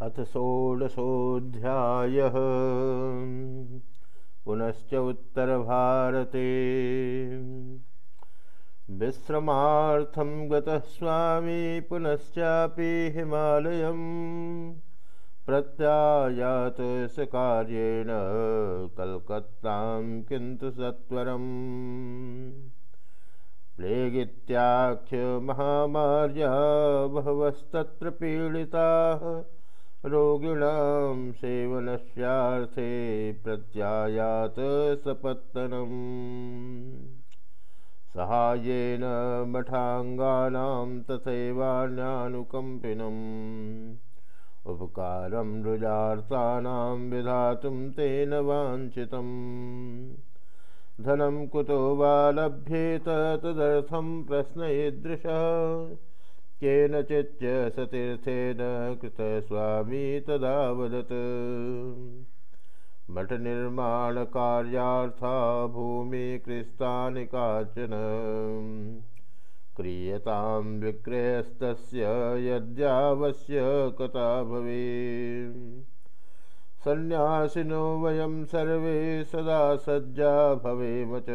अथ षोडशोऽध्यायः। पुनश्च उत्तरभारते। विश्रमार्थं गतः स्वामी, पुनश्चापि हिमालयं प्रत्यायात सकार्येण कल्कत्तां किन्तु सत्वरम्। प्लेगित्याख्यमहामार्या बहवस्तत्र पीडिताः। रोगिणां सेवनस्यार्थे प्रत्यायात सपत्तनम्। सहायेन मठाङ्गानां तथैवान्यानुकम्पिनम् उपकारं रुजार्तानां विधातुं तेन वाञ्छितम्। धनं कुतो वा लभ्येत तदर्थं प्रश्नयीदृशः। केनचिच्च सतीर्थेन कृतस्वामी तदा वदत् मठनिर्माणकार्यार्था भूमिकृस्तानि काचन क्रियतां विक्रयस्तस्य यद्यावश्यकता भवेत्। सन्यासिनो वयं सर्वे सदा सज्जा भवेम च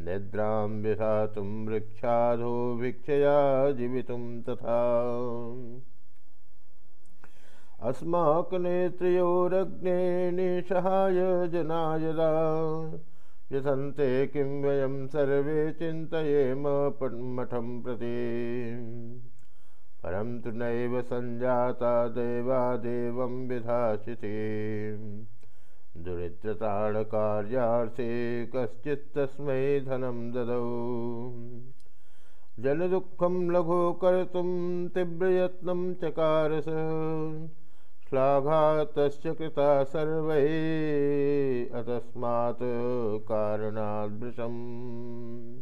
निद्रां विधातुं वृक्षाधो भिक्षया जीवितुं तथा। अस्माकनेत्रयोरग्ने निसहाय जना यदा व्यथन्ते किं वयं सर्वे चिन्तयेम मठं प्रति। परं तु नैव सञ्जाता देवादेवं विधासिते दुरित्रताडकार्यार्थे कश्चित् तस्मै धनं ददौ। जनदुःखं लघु कर्तुं तीव्रयत्नं चकारस। श्लाघा तस्य कृता सर्वैः अतस्मात् कारणाद्भृशम्।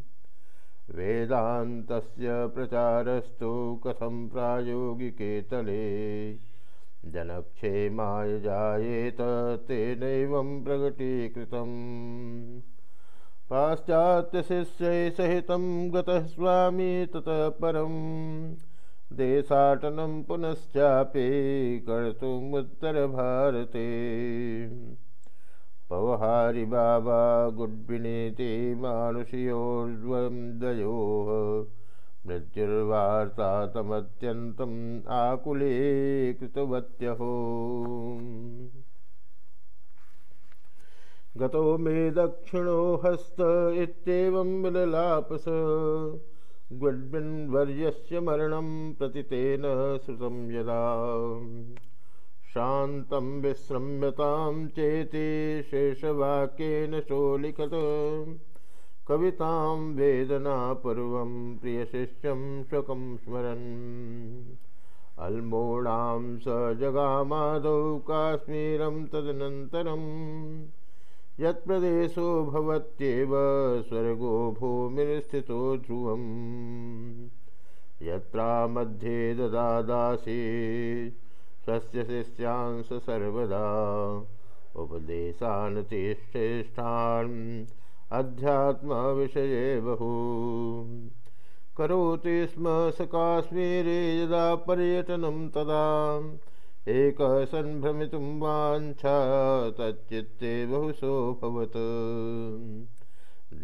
वेदान्तस्य प्रचारस्तु कथं प्रायोगिके तले। जनक्षेमाय जायेत तेनैवं प्रकटीकृतम् पाश्चात्यशिष्यै सहितं गतः स्वामी ततः परं देशाटनं पुनश्चापि कर्तुमुत्तरभारते। पवहारि बाबा गुड्बिनीति मानुषयोर्द्वन्द्वयोः मृत्युर्वार्ता तमत्यन्तम् आकुले कृतवत्यहो। गतो मे दक्षिणो हस्त इत्येवं विललापस। गुड्बिन्वर्यस्य मरणं प्रति तेन श्रुतं यदा। शान्तं विश्रम्यतां चेति शेषवाक्येन शोलिखत। कवितां वेदनापूर्वं प्रियशिष्यं शोकं स्मरन्। अल्मोणां स जगामादौ काश्मीरं तदनन्तरं यत्प्रदेशो भवत्येव स्वर्गो भूमिर्स्थितो ध्रुवम्। यत्रा मध्ये ददादासी स्वस्य शिष्यांश सर्वदा उपदेशान् श्रेष्ठान् अध्यात्मविषये बहु। करोति स्म स काश्मीरे यदा पर्यटनं तदा। एकः सन्भ्रमितुं वाञ्छा तच्चित्ते बहुशोऽभवत्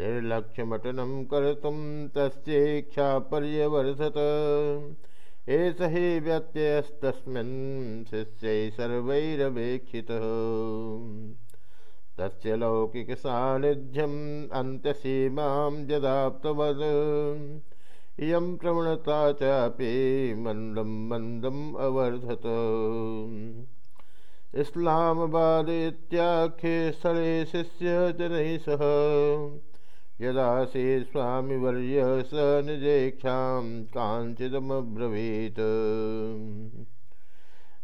निर्लक्ष्यमटनं कर्तुं तस्येच्छा पर्यवर्धत। एष हि व्यत्ययस्तस्मिन् शिष्यै सर्वैरवेक्षितः। तस्य लौकिकसान्निध्यम् अन्त्यसीमां यदाप्तवद् इयं प्रवणता चापि मन्दं मन्दम् अवर्धत। इस्लामाबाद इत्याख्ये स्थले शिष्यजनैः सह। यदा से स्वामिवर्य स निजेक्षां काञ्चिदमब्रवीत्।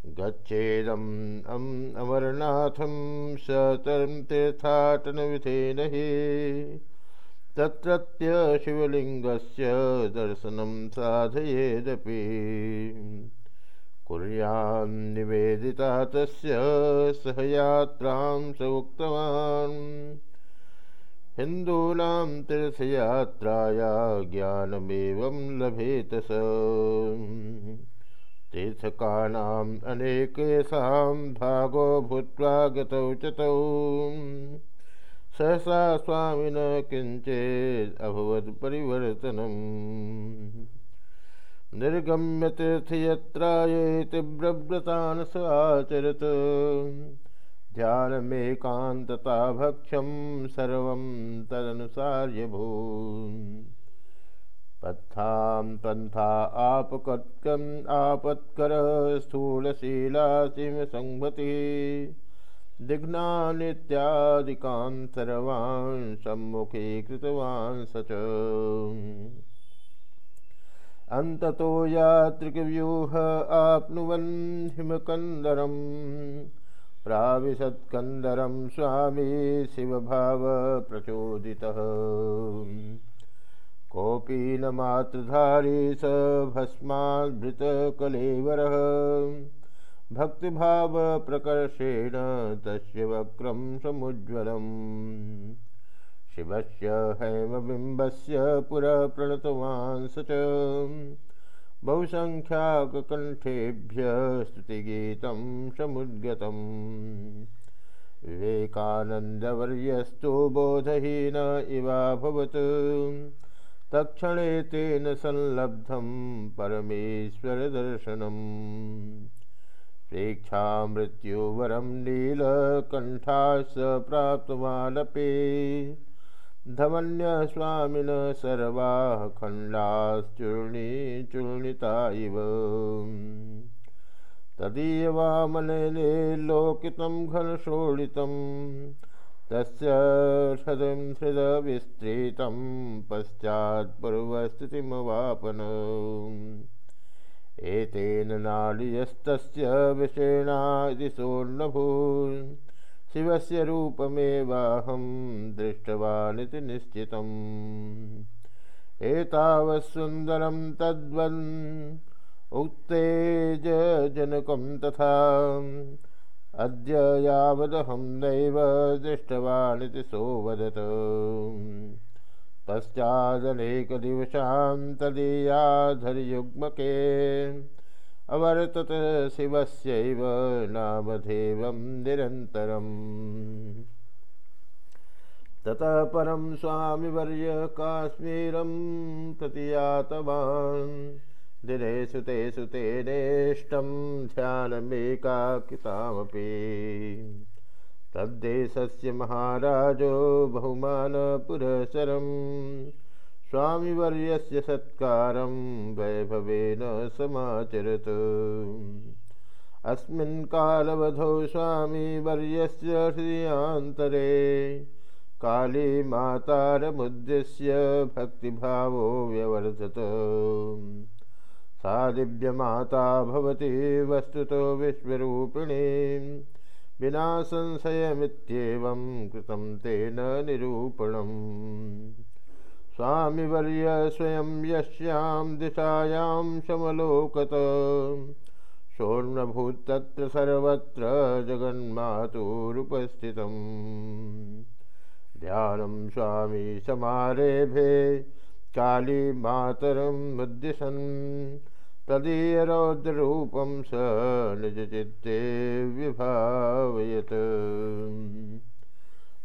गच्छेदम् अम् अमरनाथं स तं तीर्थाटनविधेन हि तत्रत्य शिवलिङ्गस्य दर्शनं साधयेदपि। कुर्यान्निवेदिता तस्य सह यात्रां स उक्तवान् हिन्दूनां तीर्थयात्राया ज्ञानमेवं लभेत स। तीर्थकानाम् अनेकेषां भागो भूत्वा गतौ च तौ सहसा स्वामिन किञ्चेत् अभवत् परिवर्तनम्। निर्गम्य तीर्थयत्राये तीव्रव्रतान् स आचरत्। ध्यानमेकान्तता सर्वं तदनुसार्यभून् पत्थां पन्था आपकट्कम् आपत्कर स्थूलशीलासिमसंहति दिग्नानित्यादिकान् सर्वान् सम्मुखीकृतवान् स च। अन्ततो यात्रिकव्यूह आप्नुवन् हिमकन्दरम् प्राविशत्कन्दरं स्वामी शिवभावप्रचोदितः कोऽपि न मातृधारी स भस्माद्भृतकलेवरः। भक्तिभावप्रकर्षेण तस्य वक्रं समुज्ज्वलम्। शिवस्य हैमबिम्बस्य पुरः प्रणतवान् स च। बहुसङ्ख्याककण्ठेभ्यः स्तुतिगीतं समुद्गतम्। विवेकानन्दवर्यस्तु बोधहीन इवाभवत्। तक्षणे तेन संलब्धं परमेश्वरदर्शनम्। प्रेक्षा मृत्युवरं नीलकण्ठास् प्राप्तवानपि धमन्यस्वामिन सर्वाः खण्डाश्चूर्णी चूर्णिता इव। तदीयवामनने लोकितं घनशोणितम् तस्य हृदं हृदविस्तृतं पश्चात्पूर्वस्थितिमवापन एतेन नाडीयस्तस्य विषेणादि सोर्णभून् शिवस्य रूपमेवाहं दृष्टवानिति निश्चितम्। एतावत्सुन्दरं तद्वन् उक्तेजनकं तथा अद्य यावदहं नैव दृष्टवानिति सोवदत् पश्चादनेकदिवसां तदीयाधर्युग्मके अवर्तत शिवस्यैव नामधेवं निरन्तरम्। ततः परं स्वामिवर्य काश्मीरं प्रतियातवान् दिनेषु तेषु तेनेष्टं ध्यानमेकाकितामपि। तद्देशस्य महाराजो बहुमानपुरसरं स्वामिवर्यस्य सत्कारं वैभवेन समाचरत्। अस्मिन् कालवधौ स्वामिवर्यस्य हृदयान्तरे काली मातारमुद्दिश्य भक्तिभावो व्यवर्धत। सा दिव्यमाता भवती वस्तुतो विश्वरूपिणी। विना संशयमित्येवं कृतं तेन निरूपणम्। स्वामिवर्य स्वयं यस्यां दिशायां समलोकत। सोर्णभूत्तत्र सर्वत्र जगन्मातुरुपस्थितम्। ध्यानं स्वामी समारेभे कालीमातरं मुद्दिशन् तदीयरौद्ररूपं स निजचित्ते विभावयत्।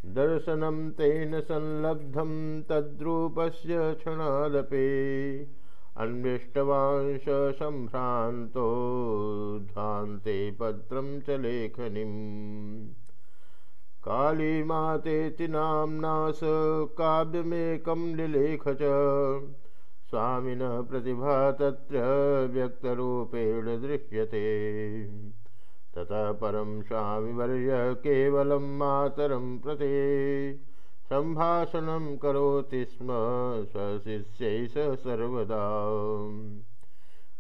दर्शनं तेन संलब्धं तद्रूपस्य क्षणादपि अन्विष्टवांश सम्भ्रान्तो ध्वान्ते पत्रं च लेखनीम् कालीमातेति नाम्ना स काव्यमेकं लिलेख च स्वामिनः प्रतिभा तत्र व्यक्तरूपेण दृश्यते। ततः परं स्वामिवर्य केवलं मातरं प्रति सम्भाषणं करोति स्म स्वशिष्यै सर्वदा।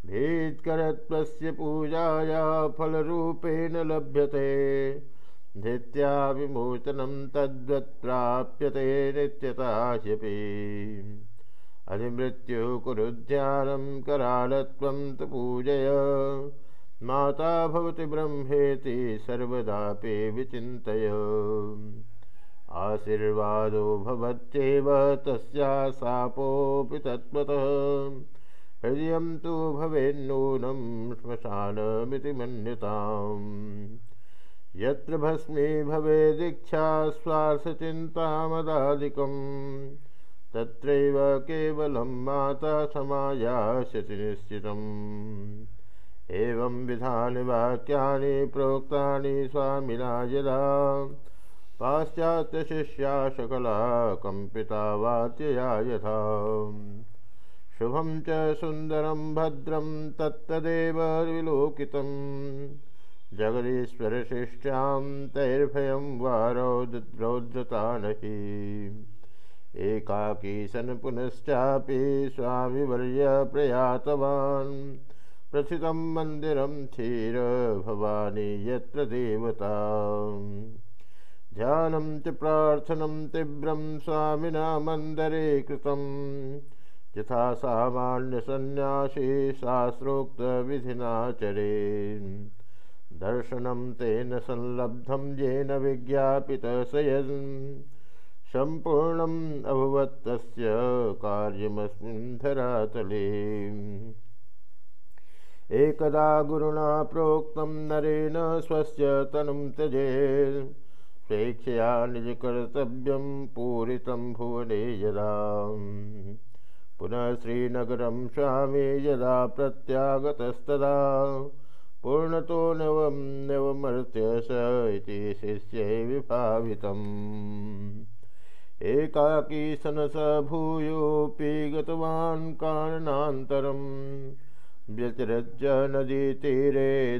भेत्करत्वस्य पूजाया फलरूपेण लभ्यते। धृत्या विमोचनं तद्वत् प्राप्यते नित्यताह्यपि अधिमृत्यु कुरुध्यानं करालत्वं तु पूजय। माता भवति ब्रह्मेति सर्वदापि विचिन्तय। आशीर्वादो भवत्येव तस्या शापोऽपि तत्त्वतः। हृदय तो भवेन्नूनं श्मशानमिति मन्यताम् यत्र भस्मी भवेदीक्षा स्वार्थचिन्तामदादिकम्, तत्रैव केवलं माता समायास्यति निश्चितम् एवं विधानि वाक्यानि प्रोक्तानि स्वामिना यदा पाश्चात्यशिष्या शकला कम्पिता वात्यया यथा। शुभं च सुन्दरं भद्रं तत्तदेव जगदीश्वरशिष्यां तैर्भयं वा रौद्रौद्रता नहि एकाकी सन् पुनश्चापि स्वामिवर्य प्रयातवान्। प्रथितं मन्दिरं क्षीर भवानी यत्र देवता। ध्यानं च प्रार्थनं तीव्रं स्वामिना मन्दरे कृतं यथा सामान्यसन्न्यासी शास्त्रोक्तविधिना चरे दर्शनं तेन संलब्धं येन विज्ञापितस यन् सम्पूर्णम् अभवत् तस्य कार्यमस्मिन् धरातले। एकदा गुरुणा प्रोक्तं नरेण स्वस्य तनुं त्यजेत् स्वेच्छया निजकर्तव्यं पूरितं भुवने यदा। पुनः श्रीनगरं स्वामी यदा प्रत्यागतस्तदा पूर्णतो तो नवमर्त्य स इति शिष्यै विभावितम्। एकाकी सन स भूयोऽपि गतवान् कारणान्तरम्। व्यतिरज्य नदीतीरे